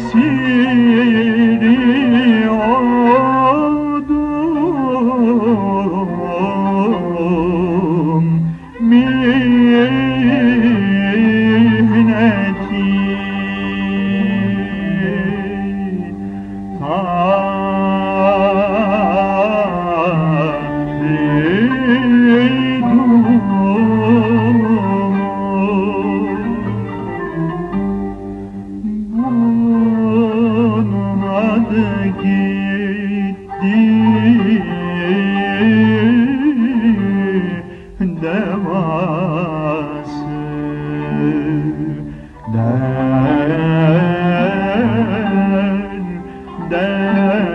esir der der